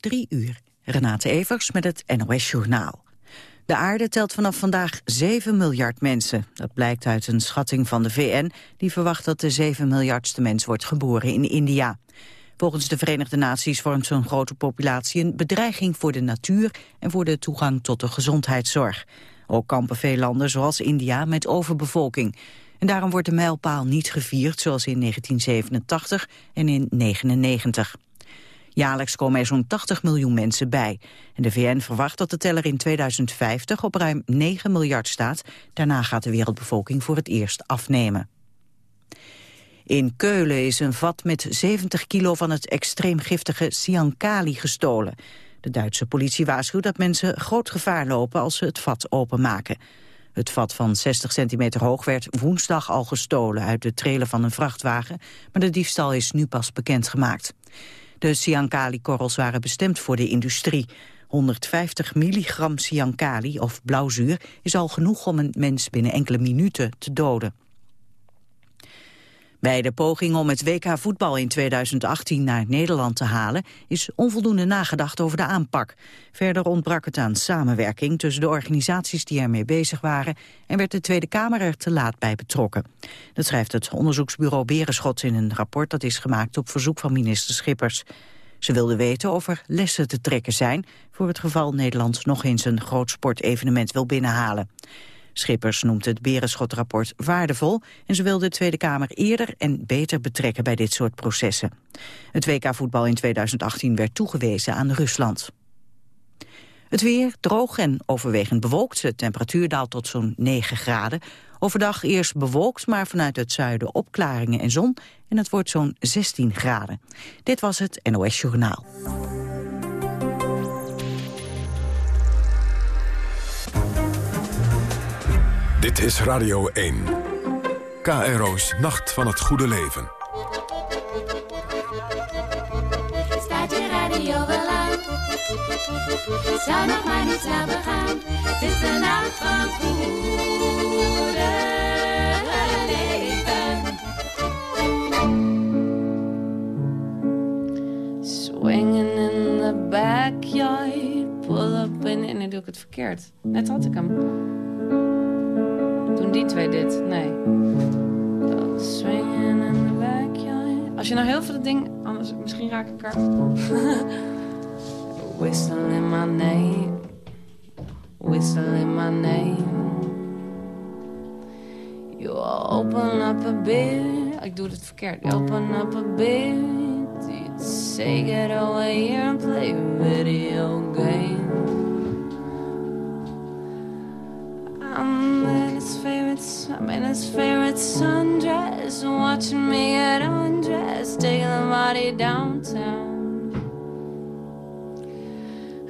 Drie uur. Renate Evers met het NOS Journaal. De aarde telt vanaf vandaag 7 miljard mensen. Dat blijkt uit een schatting van de VN... die verwacht dat de 7 miljardste mens wordt geboren in India. Volgens de Verenigde Naties vormt zo'n grote populatie... een bedreiging voor de natuur en voor de toegang tot de gezondheidszorg. Ook kampen veel landen, zoals India, met overbevolking. En daarom wordt de mijlpaal niet gevierd, zoals in 1987 en in 1999. Jaarlijks komen er zo'n 80 miljoen mensen bij. En de VN verwacht dat de teller in 2050 op ruim 9 miljard staat. Daarna gaat de wereldbevolking voor het eerst afnemen. In Keulen is een vat met 70 kilo van het extreem giftige cyankali gestolen. De Duitse politie waarschuwt dat mensen groot gevaar lopen als ze het vat openmaken. Het vat van 60 centimeter hoog werd woensdag al gestolen uit de trailer van een vrachtwagen, maar de diefstal is nu pas bekendgemaakt. De cyankali-korrels waren bestemd voor de industrie. 150 milligram cyankali, of blauwzuur, is al genoeg om een mens binnen enkele minuten te doden. Bij de poging om het WK voetbal in 2018 naar Nederland te halen... is onvoldoende nagedacht over de aanpak. Verder ontbrak het aan samenwerking tussen de organisaties die ermee bezig waren... en werd de Tweede Kamer er te laat bij betrokken. Dat schrijft het onderzoeksbureau Berenschot in een rapport... dat is gemaakt op verzoek van minister Schippers. Ze wilde weten of er lessen te trekken zijn... voor het geval Nederland nog eens een groot sportevenement wil binnenhalen. Schippers noemt het Berenschot-rapport waardevol... en ze wil de Tweede Kamer eerder en beter betrekken bij dit soort processen. Het WK-voetbal in 2018 werd toegewezen aan Rusland. Het weer droog en overwegend bewolkt. De temperatuur daalt tot zo'n 9 graden. Overdag eerst bewolkt, maar vanuit het zuiden opklaringen en zon. En het wordt zo'n 16 graden. Dit was het NOS Journaal. Dit is Radio 1. KRO's Nacht van het Goede Leven. Staat je radio wel aan? Zou nog maar niet snel begaan. Het is de nacht van het goede leven. Swinging in the backyard. Pull up in... En nu doe ik het verkeerd. Net had ik hem. Toen die twee dit, nee. In. Als je nou heel veel ding, anders misschien raak ik er. Whistling my name. Whistling my name. You open up a bit. Ik doe het verkeerd. Open up a bit. You say get away here and play video game. I'm in his favorite, I'm in his favorite sundress, watching me get undressed, taking the body downtown.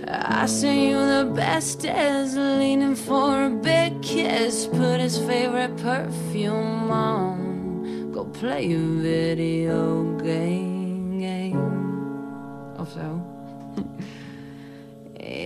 I see you the best is leaning for a big kiss, put his favorite perfume on, go play a video game, game. Oh, of zo.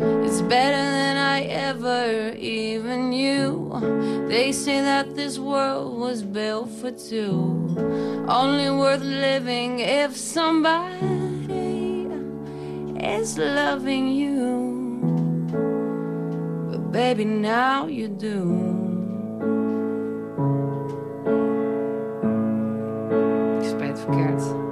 It's better than I ever even knew. They say that this world was built for two. Only worth living if somebody is loving you. But baby, now you do. Spijt verkeerd.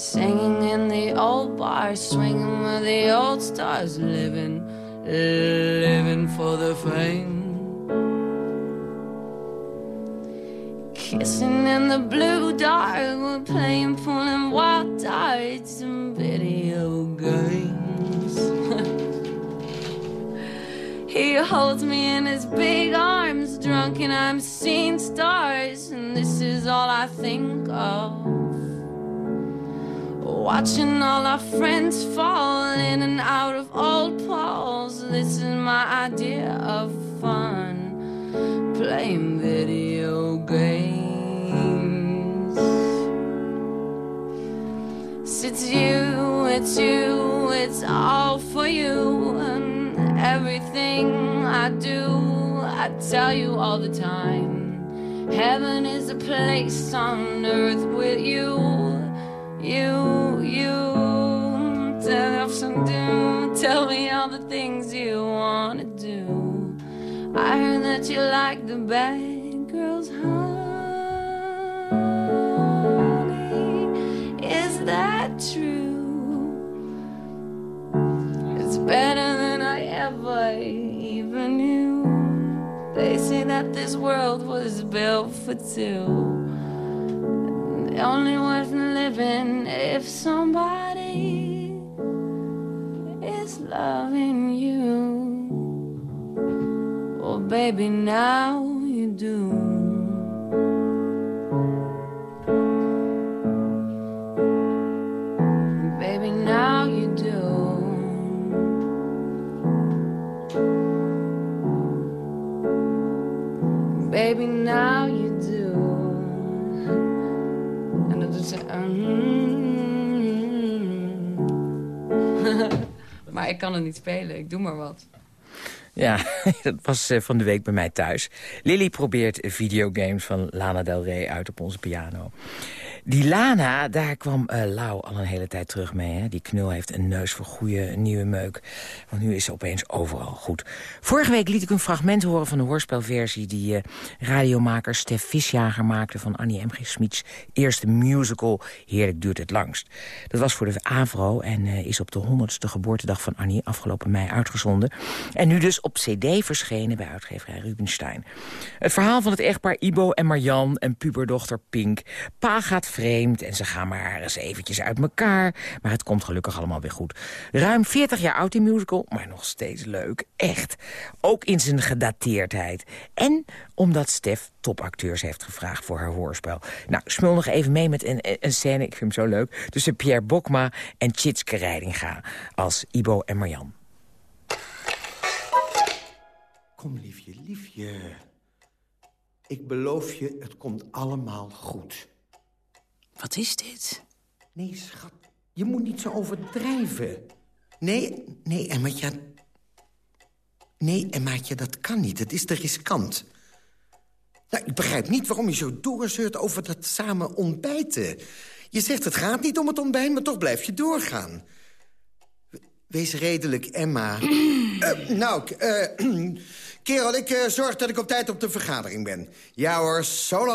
Singing in the old bars, swinging with the old stars, living, living for the fame. Kissing in the blue dark, we're playing, pulling wild darts and video games. he holds me in his big arms, drunk, and I'm seeing stars, and this is all I think of. Watching all our friends fall in and out of old Pauls. This is my idea of fun. Playing video games. It's you, it's you, it's all for you. And everything I do, I tell you all the time. Heaven is a place on earth with you. You, you, tell do. Tell me all the things you wanna do. I heard that you like the bad girls, honey. Is that true? It's better than I ever even knew. They say that this world was built for two. Only worth living if somebody spelen, ik doe maar wat. Ja, dat was eh, van de week bij mij thuis. Lily probeert videogames van Lana Del Rey uit op onze piano. Die Lana, daar kwam uh, Lau al een hele tijd terug mee. Hè? Die knul heeft een neus voor goede nieuwe meuk. Want nu is ze opeens overal goed. Vorige week liet ik een fragment horen van de hoorspelversie... die uh, radiomaker Stef Visjager maakte van Annie M. G. Smits eerste musical Heerlijk duurt het langst. Dat was voor de AVRO en uh, is op de 100ste geboortedag van Annie afgelopen mei uitgezonden. En nu dus op cd verschenen bij uitgeverij Rubenstein. Het verhaal van het echtpaar Ibo en Marjan en puberdochter Pink. Pa gaat en ze gaan maar eens eventjes uit elkaar. Maar het komt gelukkig allemaal weer goed. Ruim 40 jaar oud in musical, maar nog steeds leuk. Echt. Ook in zijn gedateerdheid. En omdat Stef topacteurs heeft gevraagd voor haar hoorspel. Nou, smul nog even mee met een, een scène, ik vind hem zo leuk... tussen Pierre Bokma en Chitske Reidinga als Ibo en Marjan. Kom, liefje, liefje. Ik beloof je, het komt allemaal goed. Wat is dit? Nee, schat, je moet niet zo overdrijven. Nee, nee. Nee, Emmaatje, dat kan niet. Het is te riskant. Nou, ik begrijp niet waarom je zo doorzeurt over dat samen ontbijten. Je zegt het gaat niet om het ontbijt, maar toch blijf je doorgaan. Wees redelijk, Emma. uh, nou, uh, kerel, ik uh, zorg dat ik op tijd op de vergadering ben. Ja hoor, so.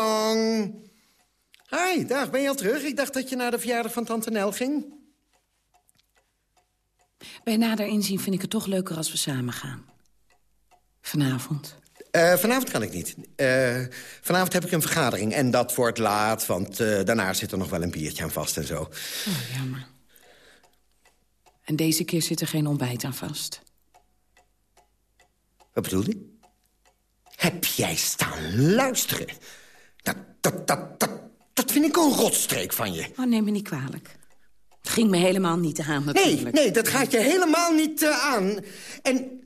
Hi, dag, ben je al terug? Ik dacht dat je naar de verjaardag van Tante Nel ging. Bij nader inzien vind ik het toch leuker als we samen gaan. Vanavond. Uh, vanavond kan ik niet. Uh, vanavond heb ik een vergadering en dat wordt laat... want uh, daarna zit er nog wel een biertje aan vast en zo. Oh, jammer. En deze keer zit er geen ontbijt aan vast. Wat bedoel je? Heb jij staan luisteren? Dat, dat, dat, dat, dat vind ik een rotstreek van je. Oh, neem me niet kwalijk. Het ging me helemaal niet aan, natuurlijk. Nee, nee, dat gaat je helemaal niet uh, aan. En...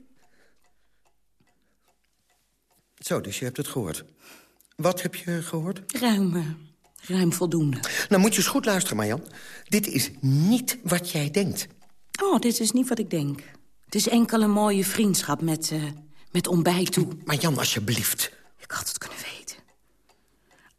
Zo, dus je hebt het gehoord. Wat heb je gehoord? Ruim, uh, ruim voldoende. Nou, moet je eens goed luisteren, Marjan. Dit is niet wat jij denkt. Oh, dit is niet wat ik denk. Het is enkel een mooie vriendschap met, uh, met ontbijt toe. Maar Jan, alsjeblieft. Ik had het kunnen weten.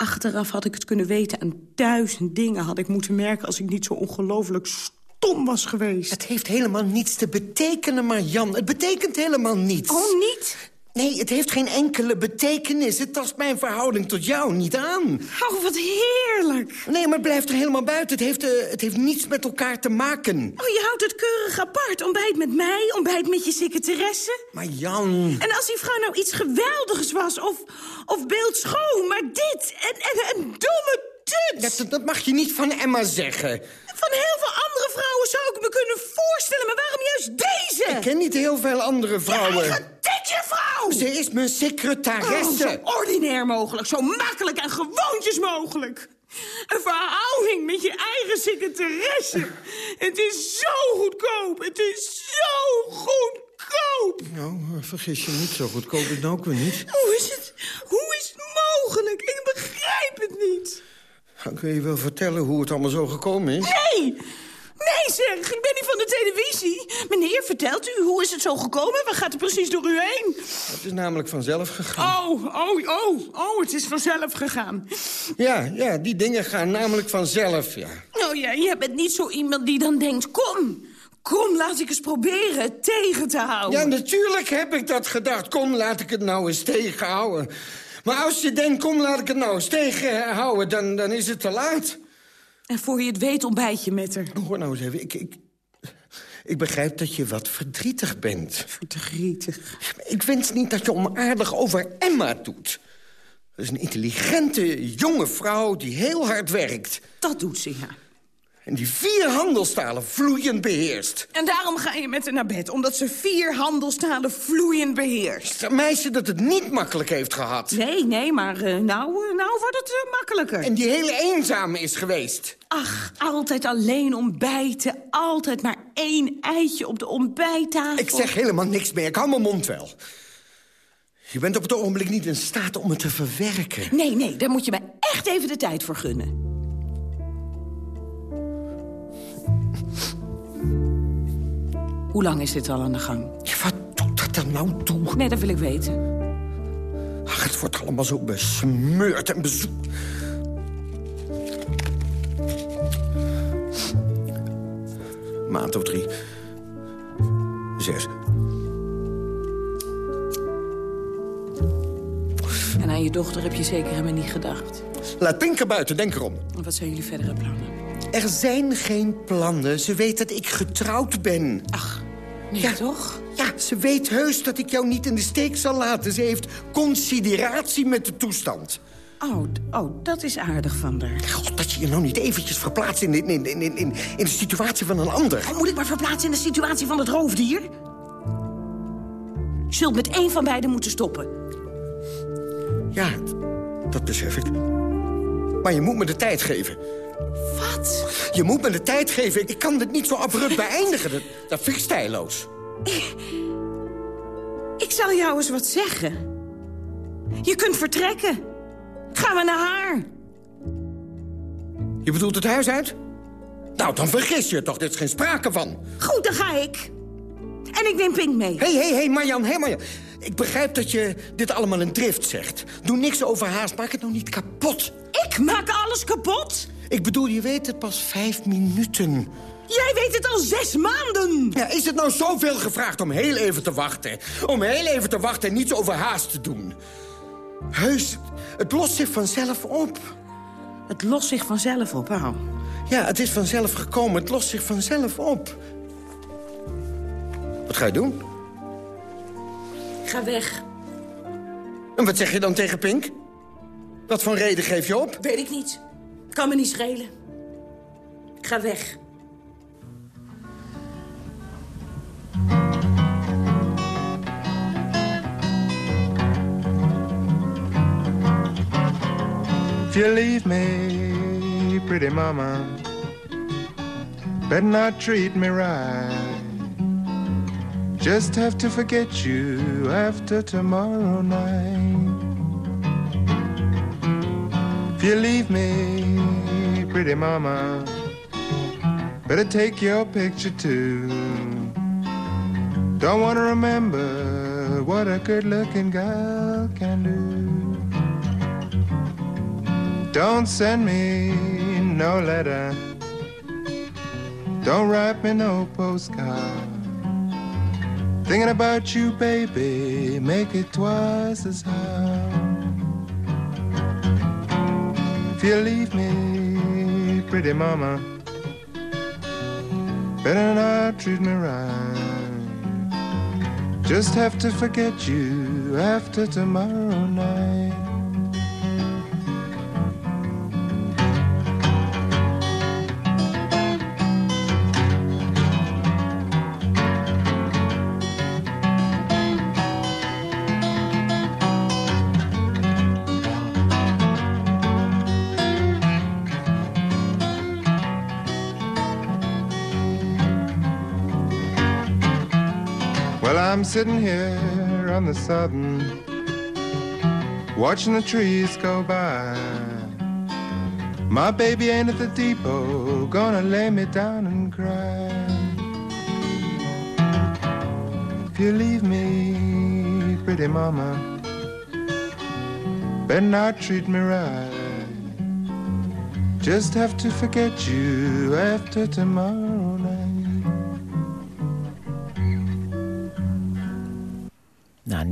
Achteraf had ik het kunnen weten en duizend dingen had ik moeten merken... als ik niet zo ongelooflijk stom was geweest. Het heeft helemaal niets te betekenen, maar Jan. Het betekent helemaal niets. Oh, niet? Nee, het heeft geen enkele betekenis. Het tast mijn verhouding tot jou niet aan. Oh, wat heerlijk. Nee, maar het blijft er helemaal buiten. Het heeft, uh, het heeft niets met elkaar te maken. Oh, je houdt het keurig apart. Ontbijt met mij, ontbijt met je secretaresse. Maar Jan... En als die vrouw nou iets geweldigs was, of, of beeldschoon, maar dit, en, en een domme tut. Dat, dat mag je niet van Emma zeggen. Van heel veel andere vrouwen zou ik me kunnen voorstellen, maar waarom juist deze? Ik ken niet heel veel andere vrouwen. Eigen dikke vrouw! Ze is mijn secretaresse. Oh, zo ordinair mogelijk, zo makkelijk en gewoontjes mogelijk. Een verhouding met je eigen secretaresse. Het is zo goedkoop. Het is zo goedkoop. Nou, eh, vergis je niet, zo goedkoop is het nou ook weer niet. Hoe is het, hoe is het mogelijk? Ik begrijp het niet. Kun je wel vertellen hoe het allemaal zo gekomen is? Nee! Nee, zeg, ik ben niet van de televisie. Meneer, vertelt u, hoe is het zo gekomen? Wat gaat er precies door u heen? Het is namelijk vanzelf gegaan. Oh, oh, oh, oh, het is vanzelf gegaan. Ja, ja, die dingen gaan namelijk vanzelf, ja. Oh ja, je bent niet zo iemand die dan denkt, kom... Kom, laat ik eens proberen het tegen te houden. Ja, natuurlijk heb ik dat gedacht. Kom, laat ik het nou eens tegenhouden. Maar als je denkt, kom, laat ik het nou eens tegenhouden... dan, dan is het te laat. En voor je het weet ontbijt je met haar. Hoor nou eens even, ik, ik, ik begrijp dat je wat verdrietig bent. Verdrietig. Ik wens niet dat je onaardig over Emma doet. Dat is een intelligente, jonge vrouw die heel hard werkt. Dat doet ze, ja. En die vier handelstalen vloeiend beheerst. En daarom ga je met haar naar bed, omdat ze vier handelstalen vloeiend beheerst. Een meisje dat het niet makkelijk heeft gehad. Nee, nee, maar eh, nou, eh, nou wordt het eh, makkelijker. En die hele eenzame is geweest. Ach, altijd alleen ontbijten. Altijd maar één eitje op de ontbijttafel. Ik zeg helemaal niks meer, ik hou mijn mond wel. Je bent op het ogenblik niet in staat om het te verwerken. Nee, nee, daar moet je mij echt even de tijd voor gunnen. Hoe lang is dit al aan de gang? Ja, wat doet dat er nou toe? Nee, dat wil ik weten. Ach, het wordt allemaal zo besmeurd en bezoekt. Maand of drie. Zes. En aan je dochter heb je zeker helemaal niet gedacht. Laat Pinker buiten, denk erom. En Wat zijn jullie verdere plannen? Er zijn geen plannen. Ze weet dat ik getrouwd ben. Ach, nee, Ja. toch? Ja, ze weet heus dat ik jou niet in de steek zal laten. Ze heeft consideratie met de toestand. Oh, oh, dat is aardig van haar. God, dat je je nou niet eventjes verplaatst in, de- in, in, in, in, in de situatie van een ander. Moet ik maar verplaatsen in de situatie van het roofdier? Je zult met één van beiden moeten stoppen. Ja, dat besef ik. Maar je moet me de tijd geven. Wat? Je moet me de tijd geven. Ik kan dit niet zo abrupt beëindigen. Dat, dat vind ik stijloos. Ik zal jou eens wat zeggen. Je kunt vertrekken. Gaan we naar haar. Je bedoelt het huis uit? Nou, dan vergis je toch. Er is geen sprake van. Goed, dan ga ik. En ik neem Pink mee. Hé, hé, hé, Marjan, hé, Marjan. Ik begrijp dat je dit allemaal in drift zegt. Doe niks over haast, maak het nou niet kapot. Ik maak alles kapot. Ik bedoel, je weet het pas vijf minuten. Jij weet het al zes maanden. Ja, is het nou zoveel gevraagd om heel even te wachten? Om heel even te wachten en niets over haast te doen? Heus, het lost zich vanzelf op. Het lost zich vanzelf op, hou. Ja, het is vanzelf gekomen. Het lost zich vanzelf op. Wat ga je doen? Ik ga weg. En wat zeg je dan tegen Pink? Wat voor reden geef je op? Weet ik niet. Kan me niet schelen. Ik ga weg. If you leave me, pretty mama, better not treat me right. Just have to forget you after tomorrow night. If you leave me, pretty mama, better take your picture too. Don't want to remember what a good looking girl can do. Don't send me no letter. Don't write me no postcard. Thinking about you, baby, make it twice as hard. If you leave me, pretty mama, better not treat me right. Just have to forget you after tomorrow night. Well, I'm sitting here on the southern, watching the trees go by. My baby ain't at the depot, gonna lay me down and cry. If you leave me, pretty mama, better not treat me right. Just have to forget you after tomorrow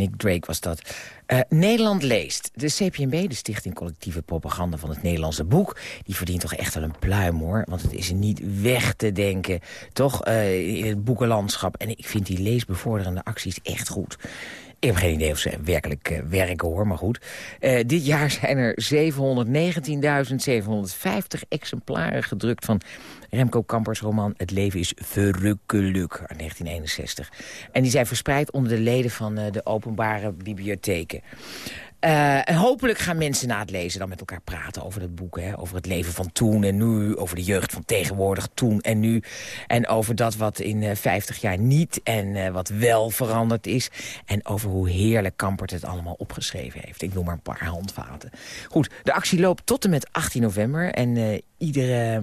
Nick Drake was dat. Eh, Nederland leest. De CPNB, de Stichting Collectieve Propaganda van het Nederlandse Boek... die verdient toch echt wel een pluim, hoor. Want het is niet weg te denken, toch, eh, het boekenlandschap. En ik vind die leesbevorderende acties echt goed. Ik heb geen idee of ze werkelijk eh, werken, hoor, maar goed. Eh, dit jaar zijn er 719.750 exemplaren gedrukt van Remco Kampers roman Het leven is verrukkelijk uit 1961. En die zijn verspreid onder de leden van eh, de openbare bibliotheken. Uh, en hopelijk gaan mensen na het lezen dan met elkaar praten over het boek. Hè? Over het leven van toen en nu. Over de jeugd van tegenwoordig, toen en nu. En over dat wat in uh, 50 jaar niet en uh, wat wel veranderd is. En over hoe heerlijk Kampert het allemaal opgeschreven heeft. Ik noem maar een paar handvaten. Goed, de actie loopt tot en met 18 november. En iedere...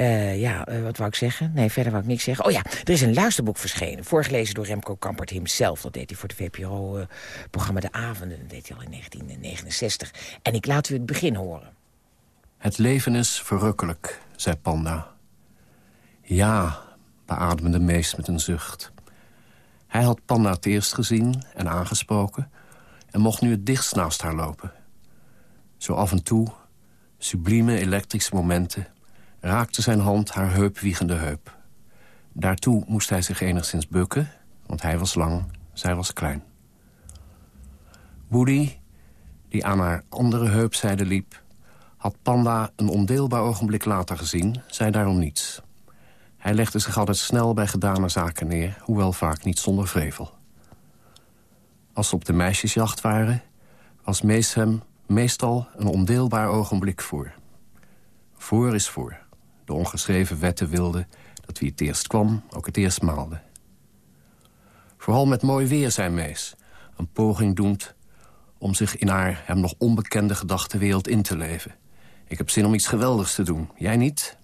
Uh, ja, uh, wat wou ik zeggen? Nee, verder wou ik niks zeggen. Oh ja, er is een luisterboek verschenen. Voorgelezen door Remco Kampert himself. Dat deed hij voor het VPRO-programma De Avonden. Dat deed hij al in 1969. En ik laat u het begin horen. Het leven is verrukkelijk, zei Panda. Ja, beademde Mees met een zucht. Hij had Panda het eerst gezien en aangesproken... en mocht nu het dichtst naast haar lopen. Zo af en toe, sublieme elektrische momenten raakte zijn hand haar heupwiegende heup. Daartoe moest hij zich enigszins bukken, want hij was lang, zij was klein. Woody, die aan haar andere heupzijde liep... had Panda een ondeelbaar ogenblik later gezien, zei daarom niets. Hij legde zich altijd snel bij gedane zaken neer... hoewel vaak niet zonder vrevel. Als ze op de meisjesjacht waren... was Mees hem meestal een ondeelbaar ogenblik voor. Voor is voor de ongeschreven wetten wilde... dat wie het eerst kwam, ook het eerst maalde. Vooral met mooi weer, zei Mees. Een poging doend om zich in haar hem nog onbekende gedachtenwereld in te leven. Ik heb zin om iets geweldigs te doen. Jij niet?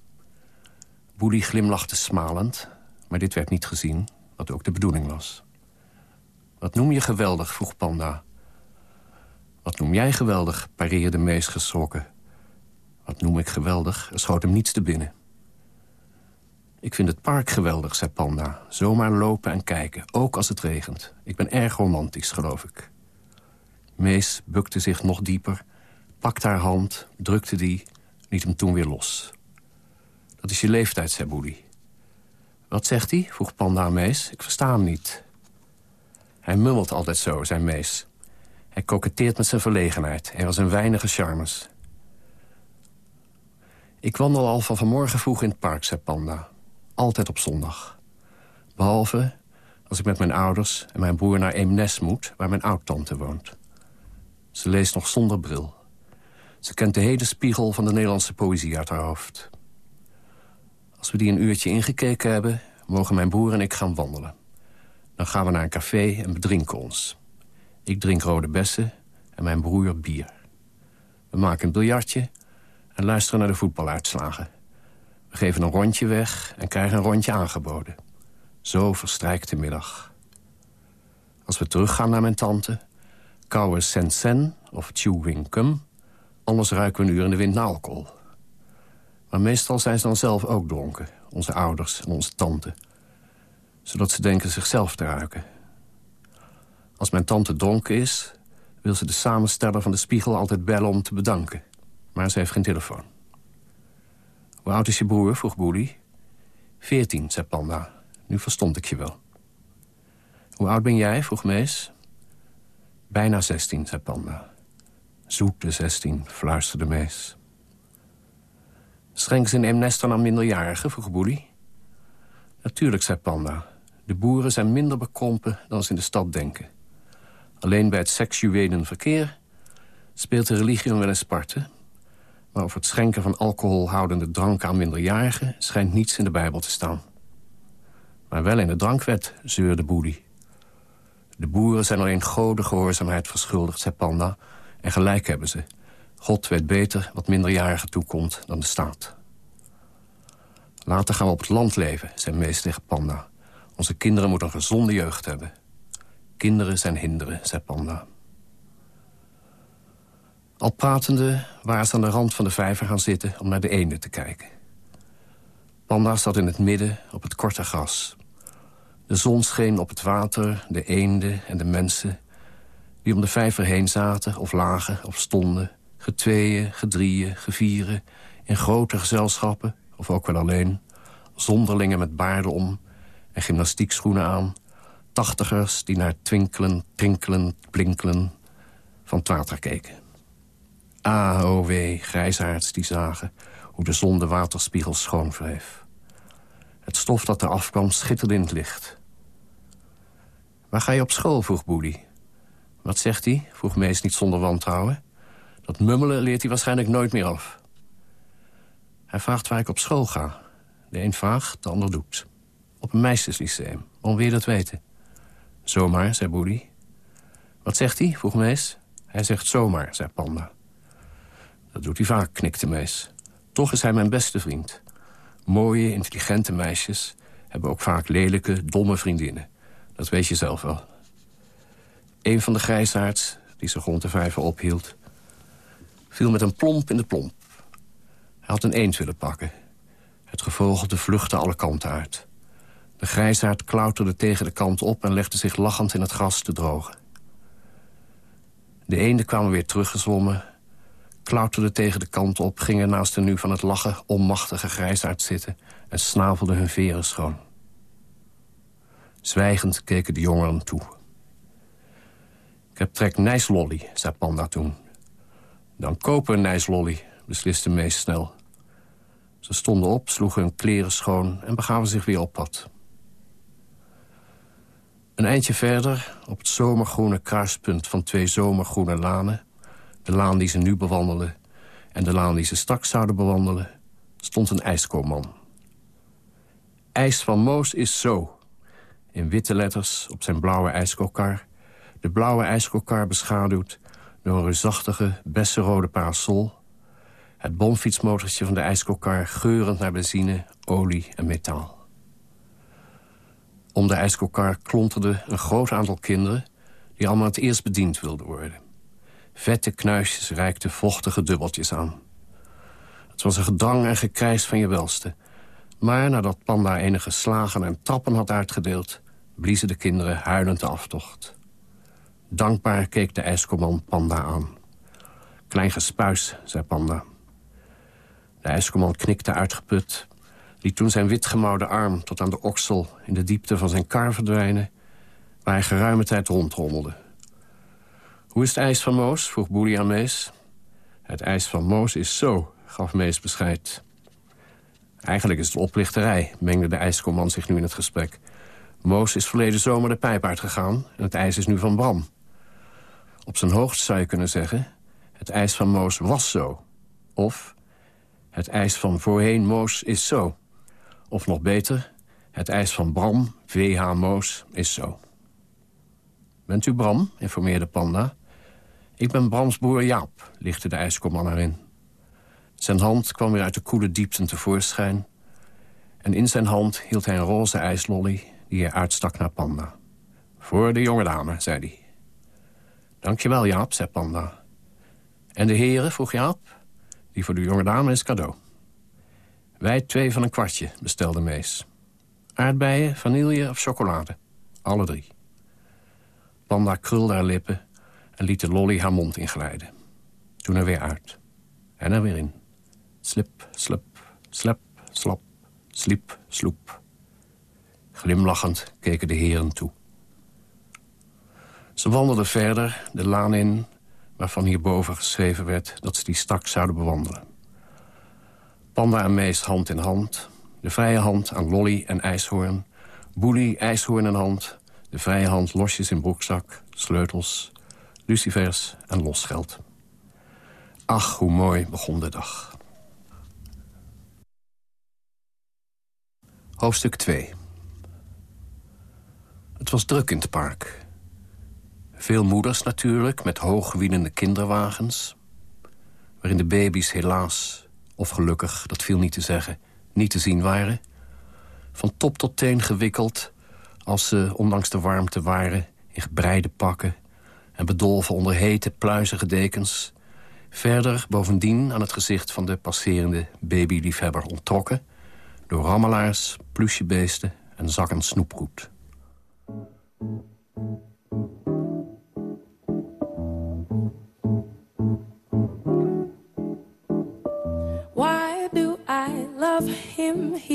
Boelie glimlachte smalend, maar dit werd niet gezien, wat ook de bedoeling was. Wat noem je geweldig, vroeg Panda. Wat noem jij geweldig, pareerde Mees geschrokken. Wat noem ik geweldig, er schoot hem niets te binnen. Ik vind het park geweldig, zei Panda. Zomaar lopen en kijken, ook als het regent. Ik ben erg romantisch, geloof ik. Mees bukte zich nog dieper, pakte haar hand, drukte die... liet hem toen weer los. Dat is je leeftijd, zei Boelie. Wat zegt hij? vroeg Panda aan Mees. Ik versta hem niet. Hij mummelt altijd zo, zei Mees. Hij koketteert met zijn verlegenheid. Hij was een weinige charmes. Ik wandel al van vanmorgen vroeg in het park, zei Panda. Altijd op zondag. Behalve als ik met mijn ouders en mijn broer naar Eemnes moet... waar mijn oud-tante woont. Ze leest nog zonder bril. Ze kent de hele spiegel van de Nederlandse poëzie uit haar hoofd. Als we die een uurtje ingekeken hebben... mogen mijn broer en ik gaan wandelen. Dan gaan we naar een café en bedrinken ons. Ik drink rode bessen en mijn broer bier. We maken een biljartje en luisteren naar de voetbaluitslagen. We geven een rondje weg en krijgen een rondje aangeboden. Zo verstrijkt de middag. Als we teruggaan naar mijn tante... kauwen sen-sen of chewing gum... anders ruiken we een uur in de wind naar alcohol. Maar meestal zijn ze dan zelf ook dronken. Onze ouders en onze tante. Zodat ze denken zichzelf te ruiken. Als mijn tante dronken is... wil ze de samensteller van de spiegel altijd bellen om te bedanken maar ze heeft geen telefoon. Hoe oud is je broer? vroeg Boelie. Veertien, zei Panda. Nu verstond ik je wel. Hoe oud ben jij? vroeg Mees. Bijna zestien, zei Panda. Zoete zestien, fluisterde Mees. Schenken ze in Eemnes dan aan minderjarigen? vroeg Boelie. Natuurlijk, zei Panda. De boeren zijn minder bekrompen dan ze in de stad denken. Alleen bij het seksuele verkeer speelt de religie wel eens parten... Maar over het schenken van alcoholhoudende drank aan minderjarigen... schijnt niets in de Bijbel te staan. Maar wel in de drankwet, zeurde Boelie. De boeren zijn alleen goden gehoorzaamheid verschuldigd, zei Panda. En gelijk hebben ze. God weet beter wat minderjarigen toekomt dan de staat. Later gaan we op het land leven, zei Mees tegen Panda. Onze kinderen moeten een gezonde jeugd hebben. Kinderen zijn hinderen, zei Panda. Al pratende waren ze aan de rand van de vijver gaan zitten om naar de eenden te kijken. Panda zat in het midden op het korte gras. De zon scheen op het water, de eenden en de mensen... die om de vijver heen zaten of lagen of stonden... getweeën, gedrieën, gevieren, in grote gezelschappen... of ook wel alleen, zonderlingen met baarden om... en gymnastiekschoenen aan... tachtigers die naar twinkelen, trinkelen, blinkelen van het water keken. AOW, grijsaards die zagen hoe de zon de waterspiegel schoonwreef. Het stof dat eraf kwam schitterde in het licht. Waar ga je op school, vroeg Boelie. Wat zegt hij? vroeg Mees niet zonder wantrouwen. Dat mummelen leert hij waarschijnlijk nooit meer af. Hij vraagt waar ik op school ga. De een vraagt, de ander doet. Op een meisjeslyceum. Wil je dat weten? Zomaar, zei Boelie. Wat zegt hij? vroeg Mees. Hij zegt zomaar, zei Panda. Dat doet hij vaak, knikte Mees. Toch is hij mijn beste vriend. Mooie, intelligente meisjes hebben ook vaak lelijke, domme vriendinnen. Dat weet je zelf wel. Een van de grijsaards, die zich rond de vijver ophield... viel met een plomp in de plomp. Hij had een eend willen pakken. Het gevogelte vluchtte alle kanten uit. De grijsaard klauterde tegen de kant op... en legde zich lachend in het gras te drogen. De eenden kwamen weer teruggezwommen klauterden tegen de kant op... gingen naast de nu van het lachen onmachtige grijsaard zitten... en snavelden hun veren schoon. Zwijgend keken de jongeren toe. Ik heb trek nijslolly, zei Panda toen. Dan kopen nijslolly, besliste meest snel. Ze stonden op, sloegen hun kleren schoon en begaven zich weer op pad. Een eindje verder, op het zomergroene kruispunt van twee zomergroene lanen de laan die ze nu bewandelden... en de laan die ze straks zouden bewandelen... stond een ijskoopman. IJs van Moos is zo. In witte letters op zijn blauwe ijskokar. De blauwe ijskokar beschaduwd door een reusachtige, bessenrode parasol. Het bomfietsmotortje van de ijskokar geurend naar benzine, olie en metaal. Om de ijskokar klonterde een groot aantal kinderen... die allemaal het eerst bediend wilden worden. Vette knuisjes reikten vochtige dubbeltjes aan. Het was een gedrang en gekrijs van je welste. Maar nadat Panda enige slagen en trappen had uitgedeeld... bliezen de kinderen huilend de aftocht. Dankbaar keek de ijskoman Panda aan. Klein gespuis, zei Panda. De ijskoman knikte uitgeput... liet toen zijn witgemouwde arm tot aan de oksel... in de diepte van zijn kar verdwijnen... waar hij geruime tijd rondrommelde. Hoe is het ijs van Moos? vroeg Boelie aan Mees. Het ijs van Moos is zo, gaf Mees bescheid. Eigenlijk is het oplichterij, mengde de ijskoman zich nu in het gesprek. Moos is verleden zomer de pijp uitgegaan en het ijs is nu van Bram. Op zijn hoogst zou je kunnen zeggen... het ijs van Moos was zo. Of het ijs van voorheen Moos is zo. Of nog beter, het ijs van Bram, VH Moos, is zo. Bent u Bram? informeerde Panda. Ik ben Brams broer Jaap, lichtte de ijskoman erin. Zijn hand kwam weer uit de koele diepten tevoorschijn... en in zijn hand hield hij een roze ijslolly die hij uitstak naar Panda. Voor de jonge dame, zei hij. Dankjewel, Jaap, zei Panda. En de heren, vroeg Jaap. Die voor de jonge dame is cadeau. Wij twee van een kwartje, bestelde Mees. Aardbeien, vanille of chocolade? Alle drie. Panda krulde haar lippen en liet de lolly haar mond inglijden. Toen er weer uit. En er weer in. Slip, slip, slep, slap, sliep, sloep. Glimlachend keken de heren toe. Ze wandelden verder, de laan in... waarvan hierboven geschreven werd dat ze die straks zouden bewandelen. Panda en Mees hand in hand. De vrije hand aan Lolly en IJshoorn. Boelie, IJshoorn in hand. De vrije hand losjes in broekzak, sleutels, lucifers en losgeld. Ach, hoe mooi begon de dag. Hoofdstuk 2 Het was druk in het park. Veel moeders natuurlijk, met hoogwielende kinderwagens... waarin de baby's helaas, of gelukkig, dat viel niet te zeggen... niet te zien waren. Van top tot teen gewikkeld, als ze ondanks de warmte waren... in gebreide pakken en bedolven onder hete, pluizige dekens... Verder bovendien aan het gezicht van de passerende babyliefhebber ontrokken... door rammelaars, plusjebeesten en zakken snoeproet. Why do I love him? He,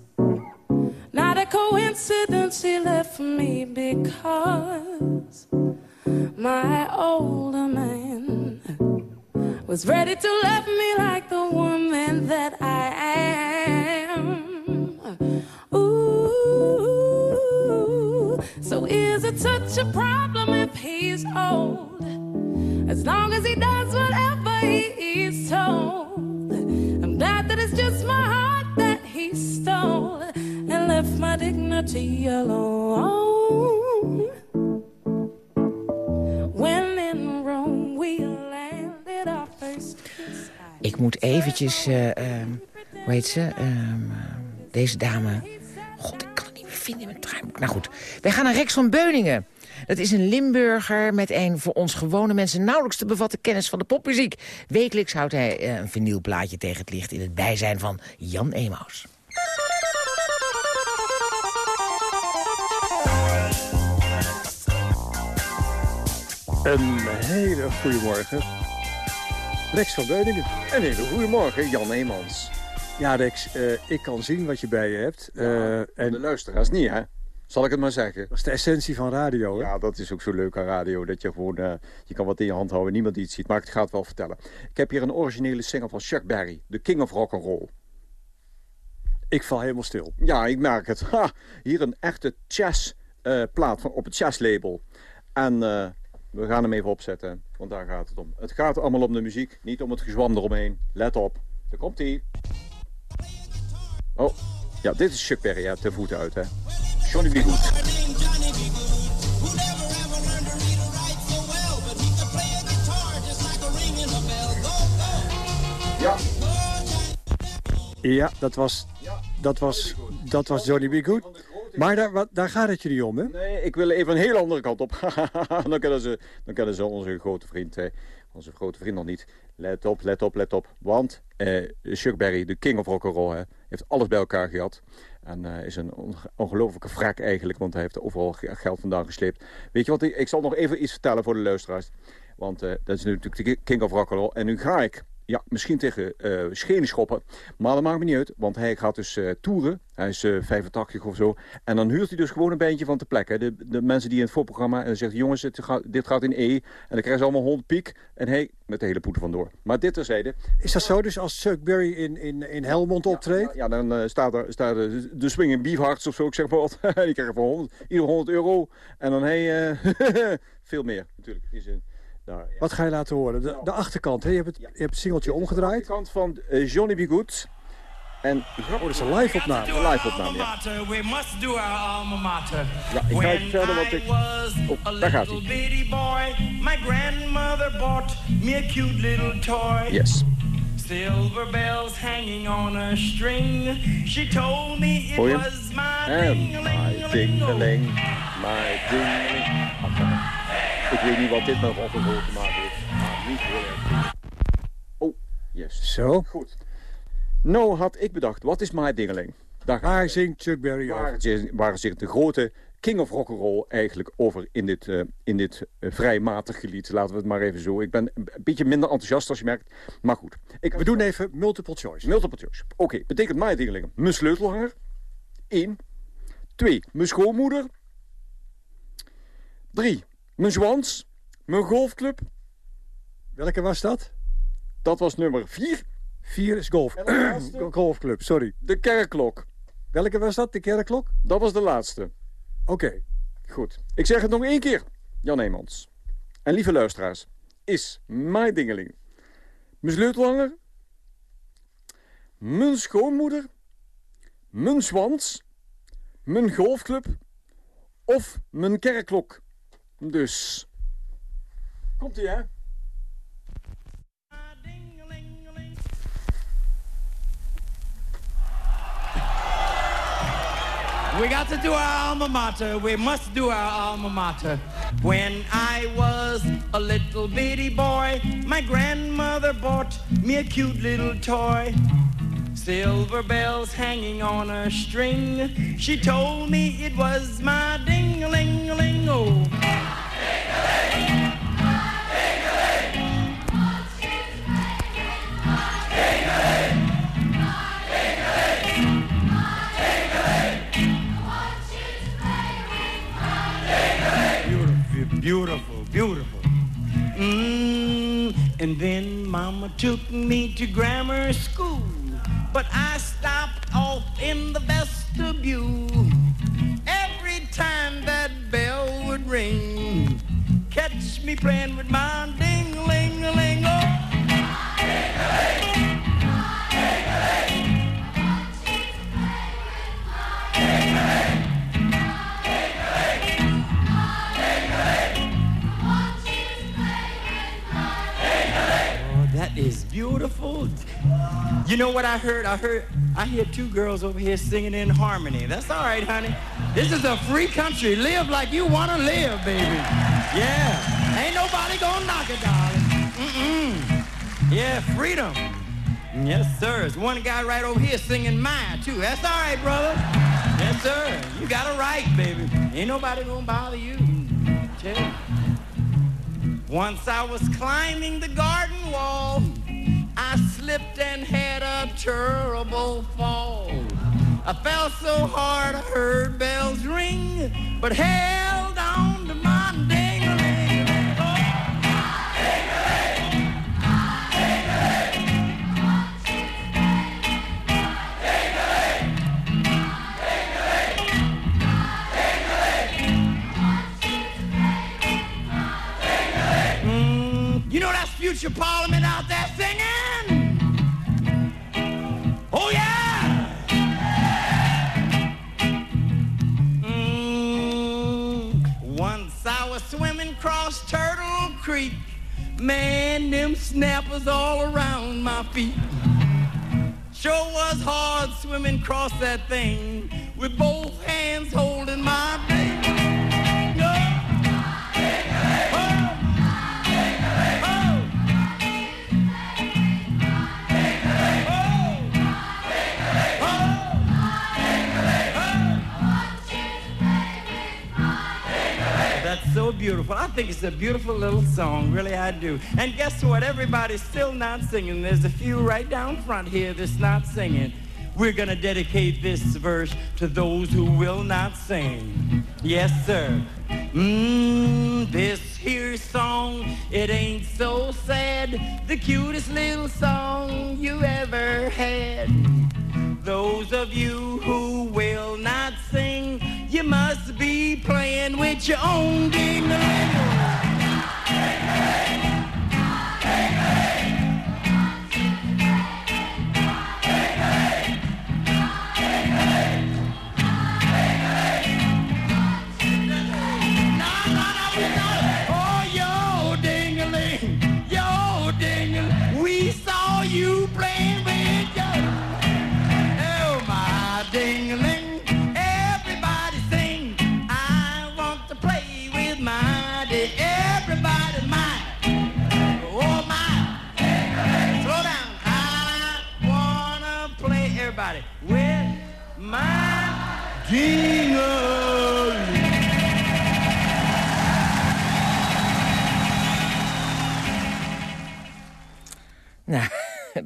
Not a coincidence he left me because my older man was ready to love me like the woman that I am. Ooh, so is it such a problem if he's old? As long as he does whatever he is told. I'm glad that it's just my heart my dignity alone. When in Rome we landed our first kiss. Ik moet eventjes, eh, ehm, hoe heet ze? Ehm, ehm, deze dame. God, ik kan het niet meer vinden in mijn draaiboek. Nou goed, wij gaan naar Rex van Beuningen. Dat is een Limburger met een voor ons gewone mensen nauwelijks te bevatten kennis van de popmuziek. Wekelijks houdt hij eh, een vinylplaatje tegen het licht in het bijzijn van Jan Emaus. Een hele goede morgen. Rex van Beuningen. Een hele goede morgen, Jan Heemans. Ja, Rex, eh, ik kan zien wat je bij je hebt. Eh, en De luisteraars niet, hè? Zal ik het maar zeggen. dat is de essentie van radio, hè? Ja, dat is ook zo leuk aan radio. Dat je gewoon, eh, je kan wat in je hand houden, niemand die het ziet. Maar ik ga het wel vertellen. Ik heb hier een originele single van Chuck Berry. The King of Rock and Roll. Ik val helemaal stil. Ja, ik merk het. Ha, hier een echte chess eh, plaat van, op het chess label. En we gaan hem even opzetten, want daar gaat het om. Het gaat allemaal om de muziek, niet om het gezwam eromheen. Let op. Daar komt hij. Oh, ja, dit is Chuck Berry, ja, te voeten uit, hè. Johnny B. Good. Ja, Ja, dat was, dat was, dat was Johnny B. Good. Maar daar, wat- daar gaat het je niet om, hè? Nee, ik wil even een heel andere kant op. dan, kennen ze, dan kennen ze onze grote vriend, eh, onze grote vriend nog niet. Let op, let op, let op. Want eh, Chuck Berry, de king of rock'n'roll, hè, heeft alles bij elkaar gehad. En eh, is een on- ongelofelijke wrak eigenlijk, want hij heeft overal ge- geld vandaan gesleept. Weet je wat, ik, ik zal nog even iets vertellen voor de luisteraars. Want eh, dat is natuurlijk de king of rock'n'roll. En nu ga ik, ja, misschien tegen eh schenen schoppen. Maar dat maakt me niet uit, want hij gaat dus eh, toeren. Hij is eh, 85 of zo. En dan huurt hij dus gewoon een bandje van te plekken. De, de mensen die in het voorprogramma... en dan zegt jongens, gaat, dit gaat in E. En dan krijgen ze allemaal 100 piek. En hij met de hele poeder vandoor. Maar dit terzijde. Is dat zo? Dus als Chuck Berry in, in, in Helmond optreedt? Ja, dan staat er, staat er de Swinging Beefhearts of zo, ik zeg maar wat. die krijgen voor 100, ieder 100 euro. En dan hij... veel meer, natuurlijk. Die zin. Nou, ja. Wat ga je laten horen? De, de achterkant, hè? Je hebt het, je hebt het singeltje omgedraaid. De kant van eh, Johnny B. Good. En Oh, dat is een live-opname. Een live-opname, ja. We must do our alma mater. Ja, ik ga even verder, want ik... Oh, daar gaat Little hij. bitty boy, my grandmother bought me a cute little toy. Yes. Silver bells hanging on a string. She told me it was my En ding-a-ling-a-ling-o. my dingeling, my dingeling. Enfin, Ik weet niet wat dit met rock'n'roll te maken heeft. Maar niet heel erg. Oh, yes. Zo. Goed. Nou had ik bedacht, wat is my dingeling? Daar Waar zingt Chuck Berry waar, waar zich de grote king of rock'n'roll eigenlijk over in dit, eh, in dit eh, vrij. Laten we het maar even zo. Ik ben een beetje minder enthousiast als je merkt. Maar goed. Ik, We doen even multiple choice. Multiple choice. Oké, betekent my dingeling. Mijn sleutelhanger. 1. Twee, mijn schoonmoeder. Drie, mijn zwans. Mijn golfclub. Welke was dat? Dat was nummer vier. Vier is golf. Golfclub, sorry. De kerkklok. Welke was dat, de kerkklok? Dat was de laatste. Oké. Goed. Ik zeg het nog één keer. Jan Eemans. En lieve luisteraars. Is mijn dingeling. Mijn sleutelhanger. Mijn schoonmoeder. Mijn zwans. Mijn golfclub. Of mijn kerkklok. Dus. Komt ie, hè? We got to do our alma mater. We must do our alma mater. When I was a little bitty boy, my grandmother bought me a cute little toy. Silver bells hanging on a string. She told me it was my ding-a-ling-a-ling. Oh. Beautiful, beautiful, beautiful. Mm, and then Mama took me to grammar school, but I stopped off in the vestibule. Every time that bell would ring, catch me playing with my ding-a-ling-a-ling. Oh. That is beautiful. You know what I heard? I heard I hear two girls over here singing in harmony. That's all right, honey. This is a free country. Live like you want to live, baby. Yeah. Ain't nobody gonna knock it, darling. Mm-mm. Yeah, freedom. Yes, sir. There's one guy right over here singing mine, too. That's all right, brother. Yes, sir. You got it right, baby. Ain't nobody gonna bother you. You. Once I was climbing the garden wall. I slipped and had a terrible fall. I fell so hard I heard bells ring, but held on future Parliament out there singing? Oh yeah! Mm, once I was swimming cross Turtle Creek. Man, them snappers all around my feet. Sure was hard swimming cross that thing with both hands holding my baby. Beautiful. I think it's a beautiful little song, really I do. And guess what? Everybody's still not singing. There's a few right down front here that's not singing. We're gonna dedicate this verse to those who will not sing. Yes, sir. Mmm, this here song, it ain't so sad. The cutest little song you ever had. Those of you who will not sing, must be playing with your own ding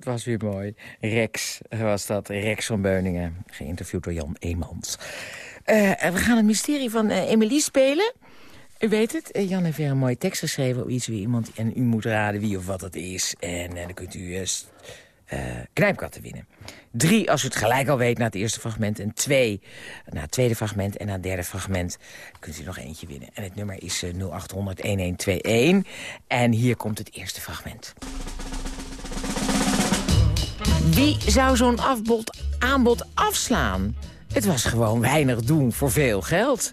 was weer mooi. Rex was dat, Rex van Beuningen. Geïnterviewd door Jan Eemans. Eh, we gaan het mysterie van uh, Emily spelen. U weet het, eh, Jan heeft weer een mooie tekst geschreven... op iets wie iemand en u moet raden wie of wat het is. En dan kunt u uh, knijpkatten winnen. Drie als u het gelijk al weet na het eerste fragment. En twee na het tweede fragment. En na het derde fragment kunt u nog eentje winnen. En het nummer is 0800-1121. En hier komt het eerste fragment. Wie zou zo'n aanbod afslaan? Het was gewoon weinig doen voor veel geld.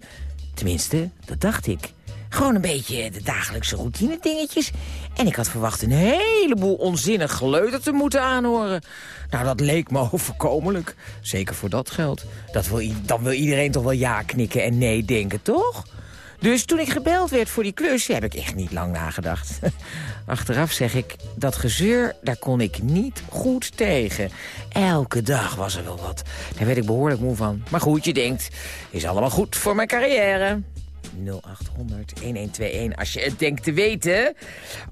Tenminste, dat dacht ik. Gewoon een beetje de dagelijkse routine dingetjes. En ik had verwacht een heleboel onzinnig geleuter te moeten aanhoren. Nou, dat leek me overkomelijk. Zeker voor dat geld. Dat wil, dan wil iedereen toch wel ja knikken en nee denken, toch? Dus toen ik gebeld werd voor die klus, heb ik echt niet lang nagedacht. Achteraf zeg ik, dat gezeur, daar kon ik niet goed tegen. Elke dag was er wel wat. Daar werd ik behoorlijk moe van. Maar goed, je denkt, is allemaal goed voor mijn carrière. 0800 1121 als je het denkt te weten.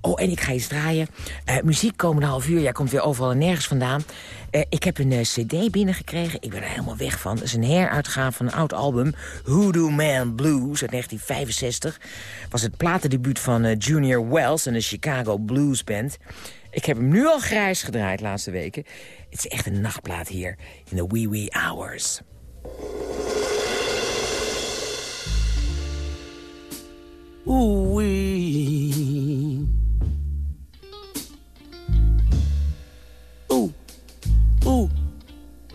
Oh, en ik ga eens draaien. Uh, muziek komende half uur. Jij komt weer overal en nergens vandaan. Uh, ik heb een uh, cd binnengekregen. Ik ben er helemaal weg van. Het is een heruitgave van een oud album. Hoodoo Man Blues uit 1965. Was het platendebuut van Junior Wells en de Chicago Blues Band. Ik heb hem nu al grijs gedraaid laatste weken. Het is echt een nachtplaat hier in de wee wee hours. Ooh ooh,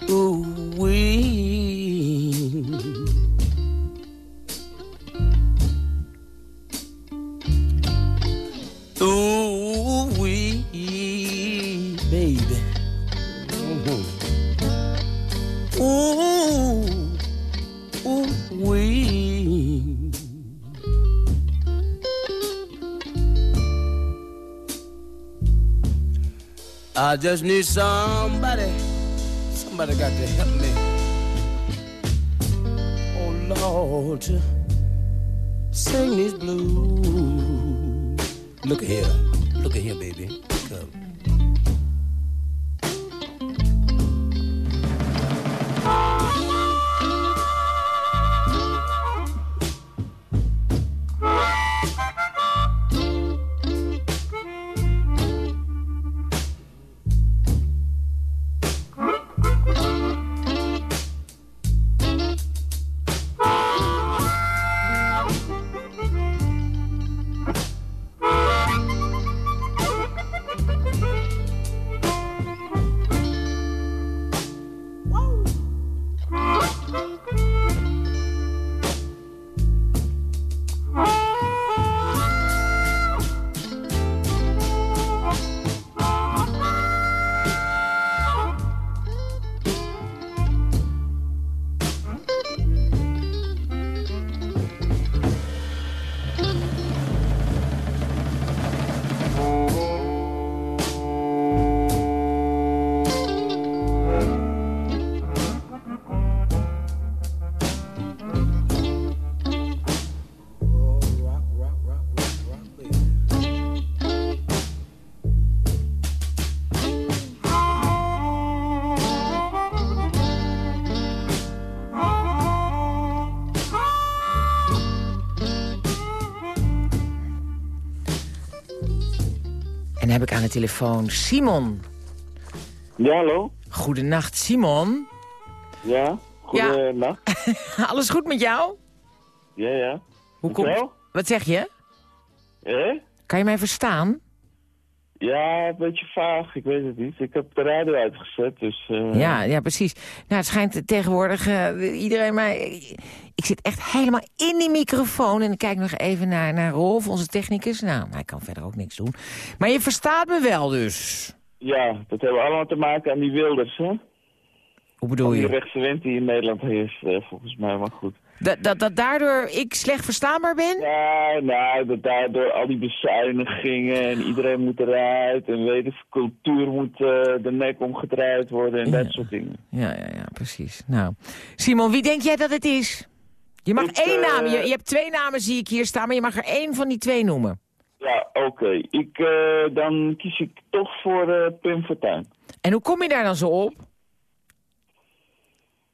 ooh wee. Ooh wee, baby. Ooh, ooh wee. I just need somebody, somebody got to help me. Oh Lord, sing these blues. Look here, de telefoon Simon. Ja, hallo? Goedenacht, Simon. Ja, goedenacht. Ja. Alles goed met jou? Ja, ja. Hoe komt... Wat zeg je? Eh? Kan je mij verstaan? Ja, een beetje vaag. Ik weet het niet. Ik heb de radio uitgezet, dus... Uh... Ja, ja, precies. Nou, het schijnt tegenwoordig uh, iedereen mij... Ik zit echt helemaal in die microfoon en ik kijk nog even naar, naar Rolf, onze technicus. Nou, hij kan verder ook niks doen. Maar je verstaat me wel dus. Ja, dat hebben allemaal te maken aan die Wilders, hè? Hoe bedoel je? Die rechtse wind die in Nederland heerst, uh, volgens mij, maar goed. Dat, dat, dat daardoor ik slecht verstaanbaar ben? Ja, nou, dat daardoor al die bezuinigingen en iedereen moet eruit en weet cultuur moet uh, de nek omgedraaid worden en ja. dat soort dingen. Ja, ja, ja, precies. Nou, Simon, wie denk jij dat het is? Je mag ik, één uh, naam, je, je, hebt twee namen zie ik hier staan, maar je mag er één van die twee noemen. Ja, oké. Okay. Ik, uh, dan kies ik toch voor Pim Fortuyn. En hoe kom je daar dan zo op?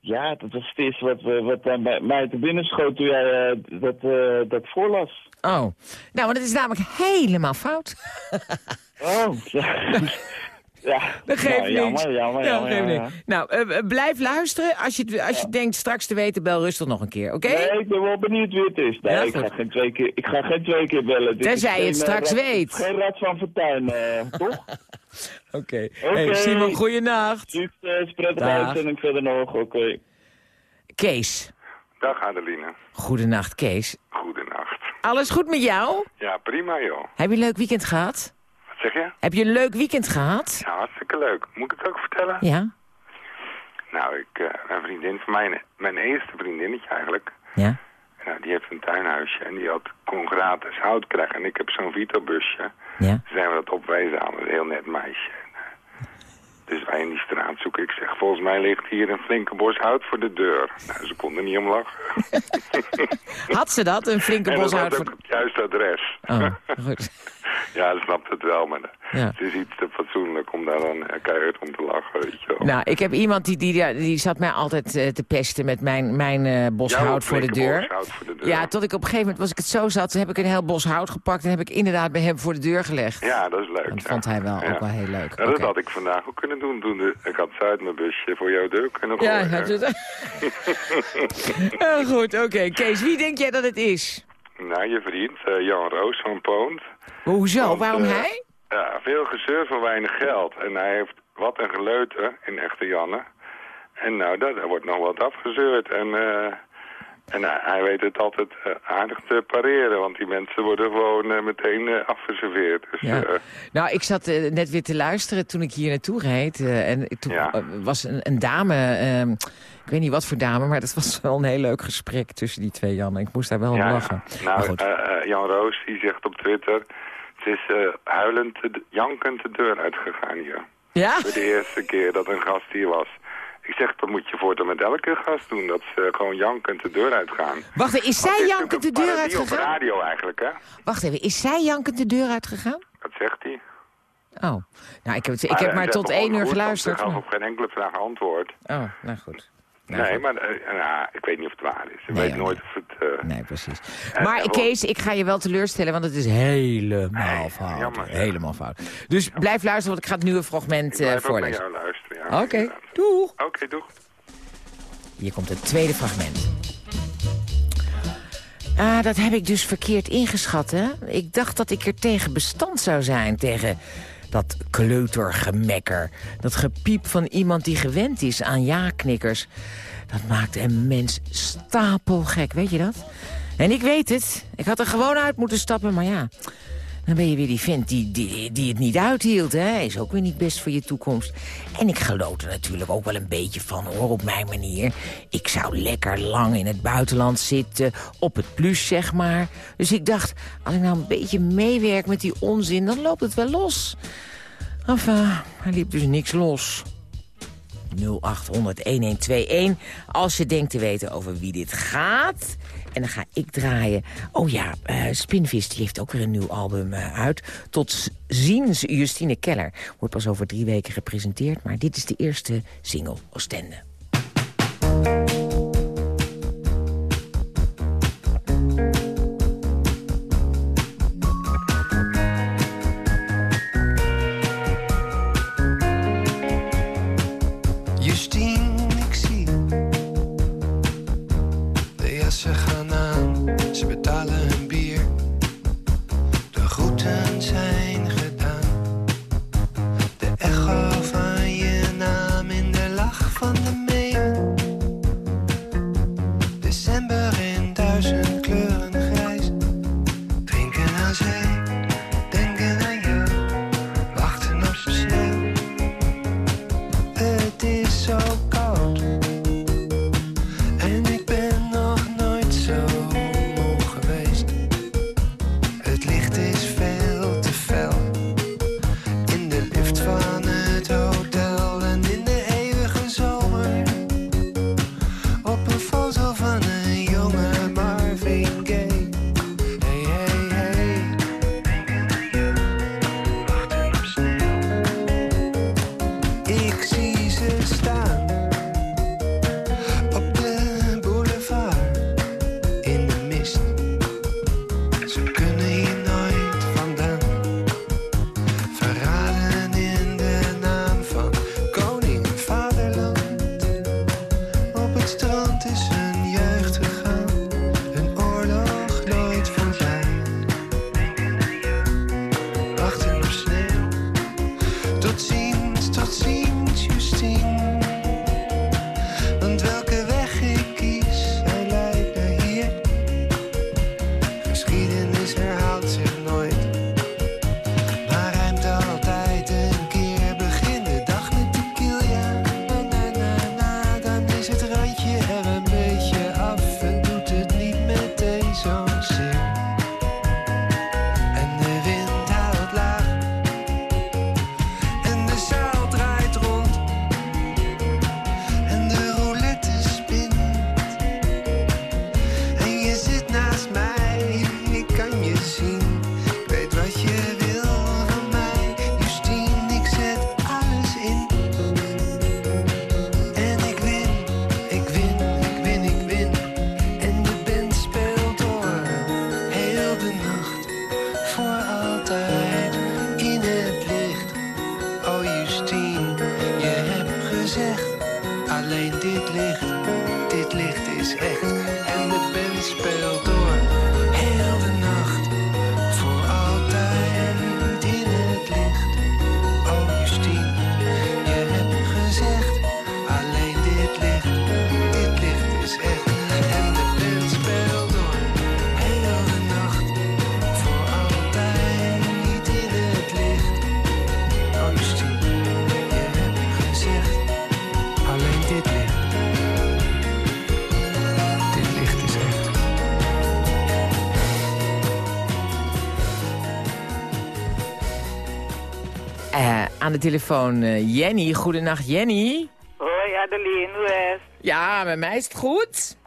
Ja, dat was het eerste wat, we- wat eh, bij mij te binnen schoot toen jij eh, dat, eh, dat voorlas. Oh, nou, want het is namelijk helemaal fout. Oh, ja. ja. Dat geeft Nou, niks. Jammer, jammer, Ja, jammer. geeft jammer, niks. Nou, eh, eh, blijf luisteren. Als je, het- als je denkt straks te weten, bel rustig nog een keer, oké? Nee, ik ben wel benieuwd wie het is. Nee, Ja, ik, ga geen twee keer, ik ga geen twee keer bellen. Dit Tenzij je het eh, straks rat- weet. Geen rat van Fortuin, toch? Oké. Oké. Hey, Simon, goeienacht. Succes, prettige uitzending verder nog, oké. Kees. Dag Adeline. Goedenacht, Kees. Goedenacht. Alles goed met jou? Ja, prima joh. Heb je een leuk weekend gehad? Wat zeg je? Heb je een leuk weekend gehad? Ja, hartstikke leuk. Moet ik het ook vertellen? Ja. Nou, ik, eh, een vriendin van mij, mijn eerste vriendinnetje eigenlijk. Ja. Nou, die heeft een tuinhuisje en die had, kon gratis hout krijgen. En ik heb zo'n Vito-busje. Ja. Toen zijn we dat opwezen aan een heel net meisje. Dus wij in die straat zoeken. Ik zeg, volgens mij ligt hier een flinke bos hout voor de deur. Nou, ze konden niet om lachen. Had ze dat, een flinke dat bos was hout ook voor... het juiste adres. Oh, goed. ja, dat snapt het wel, maar Ja. het is iets te fatsoenlijk om daar dan eh, keihard om te lachen, weet je wel. Nou, ik heb iemand die, die, die, zat mij altijd eh, te pesten met mijn, mijn eh, bos hout voor de deur. bos hout voor de deur. Ja, tot ik op een gegeven moment was ik het zo zat, heb ik een heel bos hout gepakt en heb ik inderdaad bij hem voor de deur gelegd. Ja, dat is leuk. Dat ja. vond hij wel Ja. ook wel heel leuk. Dat had ik vandaag ook kunnen doen. toen de, ik had uit mijn busje voor jouw deur kunnen Ja, gooien. ja, dat- Heel goed, oké. Kees, wie denk jij dat het is? Nou, je vriend, Jan Roos van Poont. Hoezo? Want, Waarom eh, hij? Ja, veel gezeur voor weinig geld. En hij heeft wat een geleuter in echte Janne. En nou, daar wordt nog wat afgezeurd. En, eh, en hij, hij weet het altijd eh, aardig te pareren. Want die mensen worden gewoon meteen afgeserveerd. Dus, Ja. Nou, ik zat net weer te luisteren toen ik hier naartoe reed. en toen was een, een dame, ehm, ik weet niet wat voor dame... maar dat was wel een heel leuk gesprek tussen die twee Jan. Ik moest daar wel om ja, ja. lachen. Nou, Jan Roos die zegt op Twitter... Het is eh, huilend, de, jankend de deur uitgegaan hier. Ja? Voor de eerste keer dat een gast hier was. Ik zeg, dat moet je voortaan met elke gast doen. Dat ze gewoon jankend de deur uitgaan. Wacht even, is zij het jankend de deur parodie op uitgegaan? radio eigenlijk, hè? Wacht even, is zij jankend de deur uitgegaan? Dat zegt hij. Oh, nou, ik heb, het, ik heb eh, maar tot één uur geluisterd. Gaf maar- op geen enkele vraag antwoord. Oh, nou goed. Nou, nee, goed. maar eh, nou, ik weet niet of het waar is. Ik Nee, weet nooit of het... eh, Nee, precies. Maar Kees, ik ga je wel teleurstellen, want het is helemaal fout. jammer. Helemaal fout. Dus blijf luisteren, want ik ga het nieuwe fragment ik eh, blijf voorlezen. jou luisteren, ja. Oké, doeg. Oké, doeg. Hier komt het tweede fragment. Ah, dat heb ik dus verkeerd ingeschat, hè? Ik dacht dat ik er tegen bestand zou zijn, tegen dat kleutergemekker. Dat gepiep van iemand die gewend is aan ja-knikkers. Dat maakt een mens stapelgek, weet je dat? En ik weet het. Ik had er gewoon uit moeten stappen, maar ja... Dan ben je weer die vent die, die, die het niet uithield, hè. Is ook weer niet best voor je toekomst. En ik geloof er natuurlijk ook wel een beetje van, hoor, op mijn manier. Ik zou lekker lang in het buitenland zitten, op het plus, zeg maar. Dus ik dacht, als ik nou een beetje meewerk met die onzin, dan loopt het wel los. Enfin, er liep dus niks los. 0800-1121. Als je denkt te weten over wie dit gaat. En dan ga ik draaien. Oh ja, eh Spinvis die heeft ook weer een nieuw album eh, uit. Tot ziens Justine Keller. Wordt pas over drie weken gepresenteerd. Maar dit is de eerste single Oostende. Aan de telefoon eh, Jenny. Goedenacht Jenny. Hoi Adeline, hoe is het? Ja, met mij is het goed.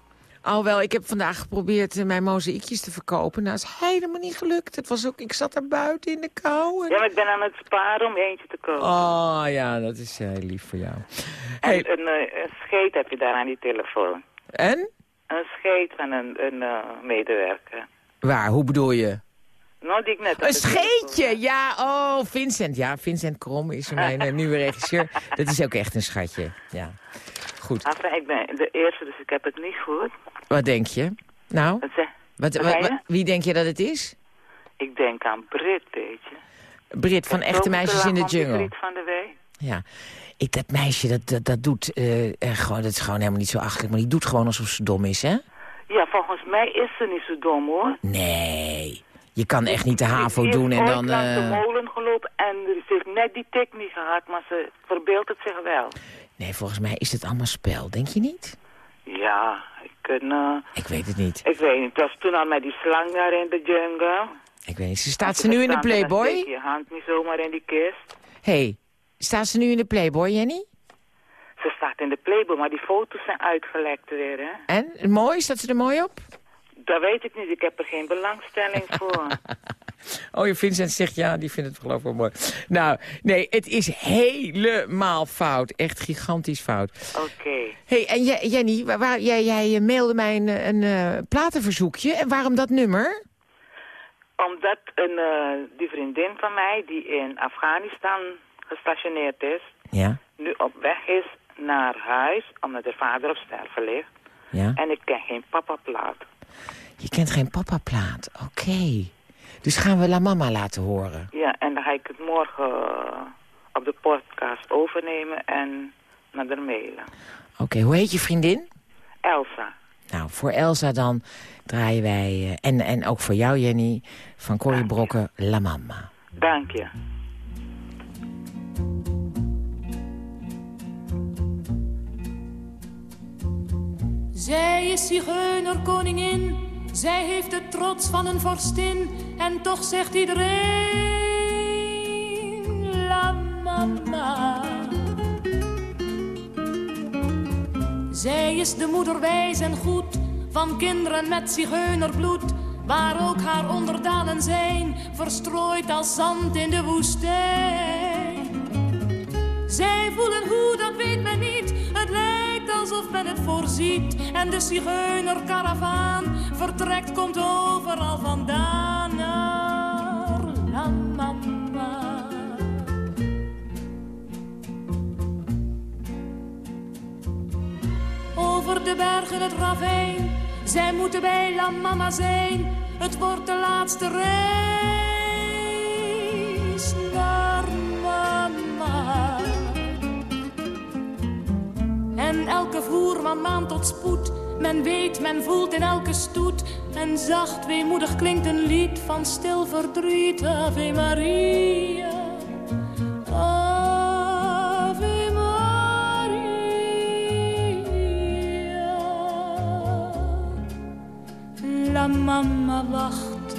Alhoewel, ik heb vandaag geprobeerd eh, mijn mozaïekjes te verkopen. Nou, is helemaal niet gelukt. Het was ook, ik zat daar buiten in de kou. en- Ja, maar ik ben aan het sparen om eentje te kopen. Oh ja, dat is eh, lief voor jou. En een, een scheet heb je daar aan die telefoon. en? Een scheet van een, een medewerker. Waar? Hoe bedoel je? Nou, die ik net... Een scheetje, ja. Oh, Vincent. Ja, Vincent Krom is mijn eh, nieuwe regisseur. Dat is ook echt een schatje. Ja. Goed. Enfin, ik ben de eerste, dus ik heb het niet goed. Wat denk je? Nou? Wat zeg- Wat, wie denk je dat het is? Ik denk aan Brit, weet je. Brit van Echte Meisjes in de Jungle. Van de Wee. Ja. Ik, dat meisje, dat, dat, dat doet eh, gewoon, dat is gewoon helemaal niet zo achterlijk. Maar die doet gewoon alsof ze dom is, hè? Ja, volgens mij is ze niet zo dom, hoor. Nee. Je kan echt niet de HAVO doen en dan... langs de eh, molen gelopen en ze heeft net die tik niet gehad, maar ze verbeeldt het zich wel. Nee, volgens mij is het allemaal spel. Denk je niet? Ja, ik, eh, Ik weet het niet. ik weet niet. Het was toen al met die slang daar in de jungle. Ik weet niet. Ze staat ze nu in de Playboy? je hand niet zomaar in die kist. hey, staat ze nu in de Playboy, Jenny? Ze staat in de Playboy, maar die foto's zijn uitgelekt weer, hè. En? Mooi? Staat ze er mooi op? Dat weet ik niet. Ik heb er geen belangstelling voor. Oh, je Vincent zegt ja, die vindt het geloof ik wel mooi. Nou, nee, het is helemaal fout. Echt gigantisch fout. Oké. hey, en Jenny, waar, waar- jij, jij mailde mij een, een eh, platenverzoekje. En waarom dat nummer? Omdat een, eh, die vriendin van mij, die in Afghanistan gestationeerd is, Ja. nu op weg is naar huis, omdat haar vader op sterven ligt. Ja. En ik ken geen papaplaat. Je kent geen papaplaat. Oké. Dus gaan we La Mama laten horen. Ja, en dan ga ik het morgen eh, op de podcast overnemen en naar haar mailen. Oké, hoe heet je vriendin? Elsa. Nou, voor Elsa dan draaien wij, eh, en, en ook voor jou Jenny, van Corrie Brokken, La Mama. Dank je. Zij is zigeunerkoningin, zij heeft de trots van een vorstin. En toch zegt iedereen, la mama. Zij is de moeder wijs en goed, van kinderen met zigeunerbloed. Waar ook haar onderdanen zijn, verstrooid als zand in de woestijn. Zij voelen hoe, dat weet men niet. Het lijkt alsof men het voorziet. En de zigeunerkaravaan vertrekt, komt overal vandaan naar La Mama. Over de bergen het ravijn. Zij moeten bij La Mama zijn. Het wordt de laatste reis naar mama. En elke voerman maand tot spoed. Men weet, men voelt in elke stoet. En zacht, weemoedig klinkt een lied van stil verdriet. Ave Maria. Ave Maria. La mama wacht,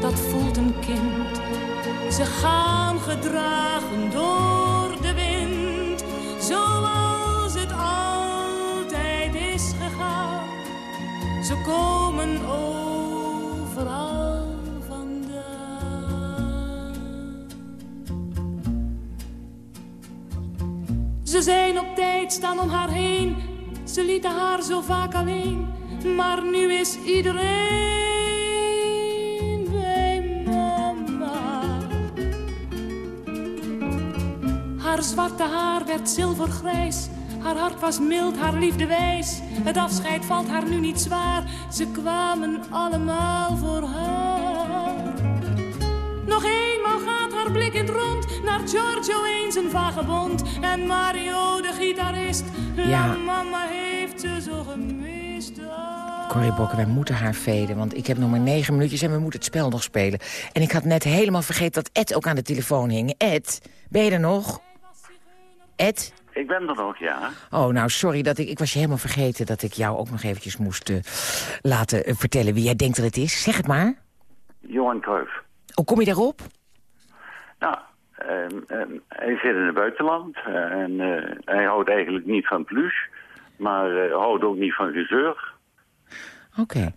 dat voelt een kind. Ze gaan gedragen door de wind, zoals Ze komen overal vandaan. Ze zijn op tijd, staan om haar heen. Ze lieten haar zo vaak alleen. Maar nu is iedereen bij mama. Haar zwarte haar werd zilvergrijs. Haar hart was mild, haar liefde wijs. Het afscheid valt haar nu niet zwaar. Ze kwamen allemaal voor haar. Nog eenmaal gaat haar blik in het rond. Naar Giorgio eens een vagebond. En Mario de gitarist. Ja. La mama heeft ze zo gemist. Corrie Bokken, wij moeten haar veden, want ik heb nog maar negen minuutjes en we moeten het spel nog spelen. En ik had net helemaal vergeten dat Ed ook aan de telefoon hing. Ed, ben je er nog? Ed? Ik ben er nog, ja. Oh, nou, sorry, dat ik, ik was je helemaal vergeten dat ik jou ook nog eventjes moest eh, laten eh, vertellen wie jij denkt dat het is. Zeg het maar. Johan Cruijff. Hoe kom je daarop? Nou, ehm, ehm, hij zit in het buitenland eh, en hij houdt eigenlijk niet van plus, maar houdt ook niet van gezeur. Oké.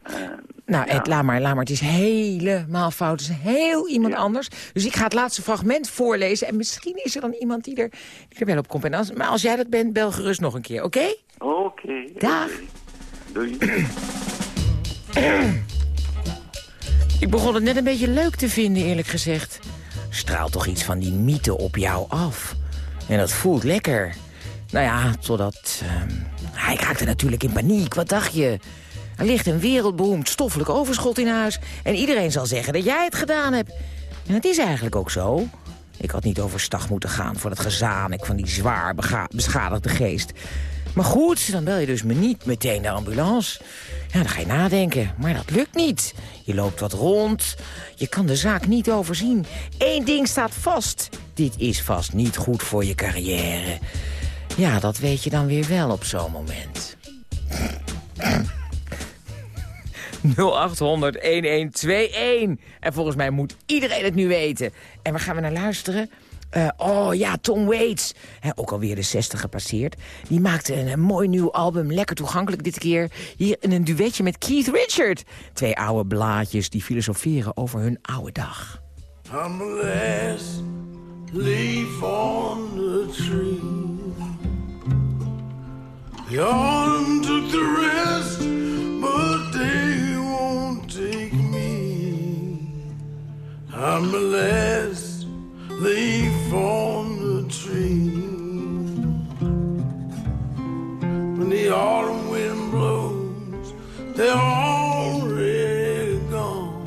nou, Ed, laat maar, laat maar. Het is helemaal fout. Het is heel iemand anders. Dus ik ga het laatste fragment voorlezen. En misschien is er dan iemand die er, die er wel op komt. En als, maar als jij dat bent, bel gerust nog een keer, oké? Oké. Dag. Doei. Ik begon het net een beetje leuk te vinden, eerlijk gezegd. Straalt toch iets van die mythe op jou af. En dat voelt lekker. Nou ja, totdat... ehm, hij raakte natuurlijk in paniek, wat dacht je? Er ligt een wereldberoemd stoffelijk overschot in huis... en iedereen zal zeggen dat jij het gedaan hebt. En het is eigenlijk ook zo. Ik had niet overstag moeten gaan voor het gezanik van die zwaar beschadigde geest. Maar goed, dan bel je dus me niet meteen de ambulance. Ja, dan ga je nadenken, maar dat lukt niet. Je loopt wat rond, je kan de zaak niet overzien. Eén ding staat vast. Dit is vast niet goed voor je carrière. Ja, dat weet je dan weer wel op zo'n moment. 0800 1121. En volgens mij moet iedereen het nu weten. En waar gaan we naar luisteren? Eh, oh ja, Tom Waits. Hè, ook alweer de 60 gepasseerd. Die maakte een, mooi nieuw album. Lekker toegankelijk dit keer. Hier in een duetje met Keith Richard. Twee oude blaadjes die filosoferen over hun oude dag. I'm last on the tree. The took the rest, but they I'm the last leaf on the tree. When the autumn wind blows, they're already gone.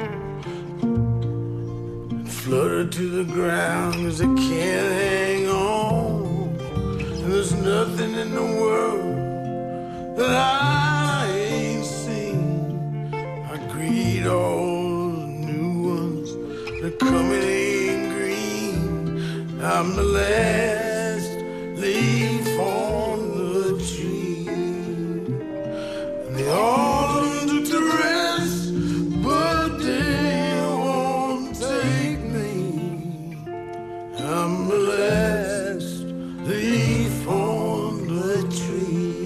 Flutter to the ground cause they can't hang on. And there's nothing in the world that I ain't seen. I greet all coming in green. I'm the last leaf on the tree. And the autumn took the rest, but they won't take me. I'm the last leaf on the tree.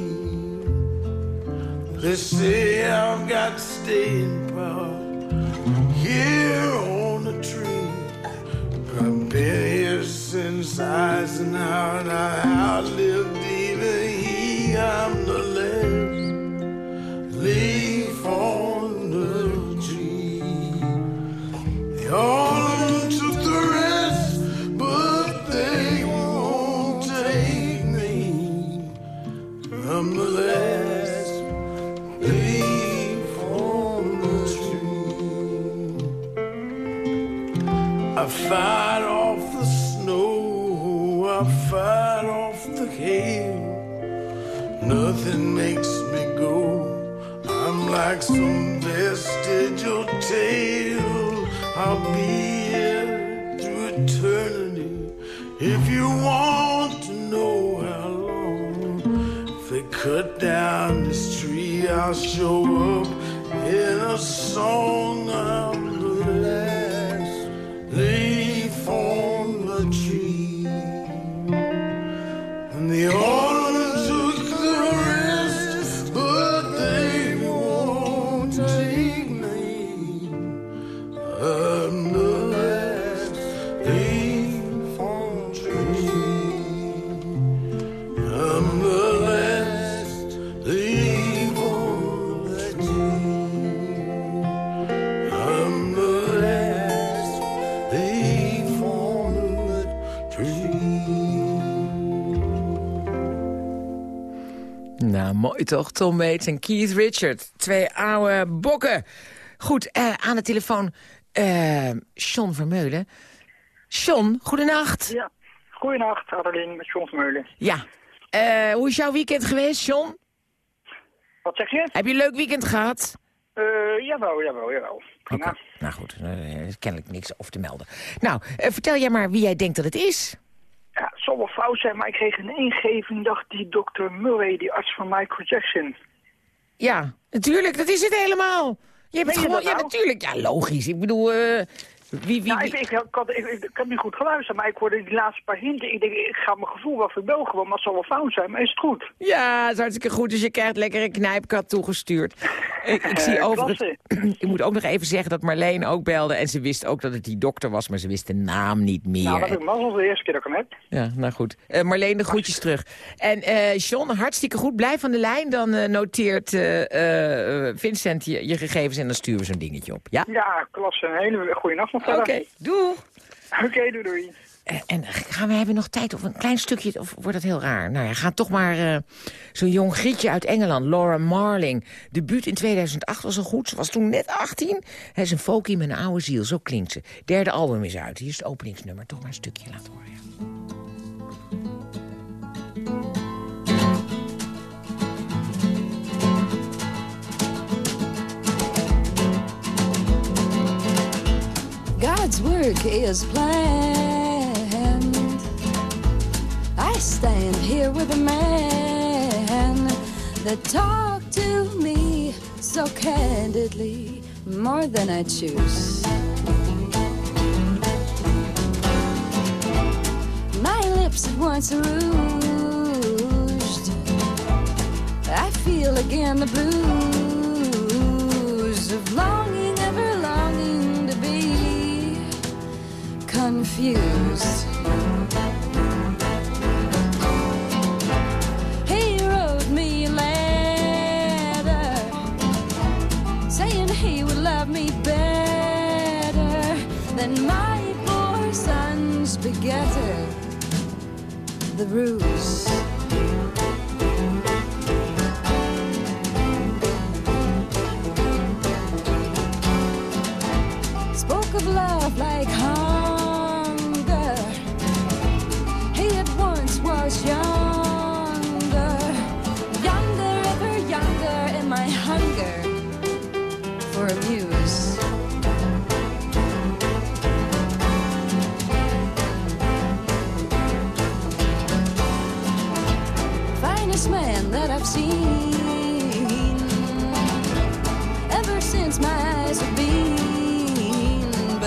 They say mooi toch? Tom Waits en Keith Richard. Twee oude bokken. Goed, eh, aan de telefoon eh John Vermeulen. John, goedenacht. Ja, goedenacht, Adeline met John Vermeulen. Ja. Eh, hoe is jouw weekend geweest, John? Wat zeg je? Heb je een leuk weekend gehad? Eh, jawel, jawel, jawel. Prima. Nou goed, kennelijk niks over te melden. Nou, vertel jij maar wie jij denkt dat het is. Ja, het zal wel fout zijn, maar ik kreeg een ingeving, dacht die dokter Murray, die arts van Michael Jackson. Ja, natuurlijk, dat is het helemaal. Je je gewoon, ja, nou? natuurlijk, ja, logisch. Ik bedoel, eh, wie, wie, Nou, wie- ik, ik, ik, had, ik, ik, ik heb niet goed geluisterd, maar ik hoorde die laatste paar hinten. Ik denk, ik ga mijn gevoel wel verbogen, want dat zal wel fout zijn, maar is het goed? Ja, het is hartstikke goed. Dus je krijgt lekker een knijpkat toegestuurd. Ik, ik zie Eh, overigens... Ik moet ook nog even zeggen dat Marleen ook belde... en ze wist ook dat het die dokter was, maar ze wist de naam niet meer. Nou, dat heb ik mazzel de eerste keer dat ik hem heb. Ja, nou goed. Eh, Marleen, de groetjes terug. En eh John, hartstikke goed. Blijf van de lijn. Dan noteert Vincent je, je gegevens en dan sturen we zo'n dingetje op. Ja? Ja, klasse. Een hele goede nacht nog Oké, doeg. Oké, doei doei. En gaan we hebben nog tijd of een klein stukje, of wordt dat heel raar? Nou ja, gaat toch maar eh, zo'n jong grietje uit Engeland, Laura Marling. Debuut in 2008 was al goed, ze was toen net 18. Hij is een folkie met een oude ziel, zo klinkt ze. Derde album is uit, hier is het openingsnummer. Toch maar een stukje laten horen. ja. God's work is planned. I stand here with a man that talked to me so candidly, more than I choose. My lips at once rouged. I feel again the blues of longing, confused. He wrote me a letter saying he would love me better than my poor son's begetter, the ruse.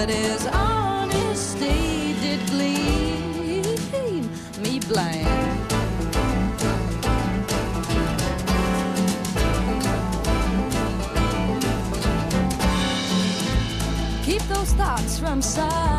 But his honesty did gleam me blind. Keep those thoughts from sight.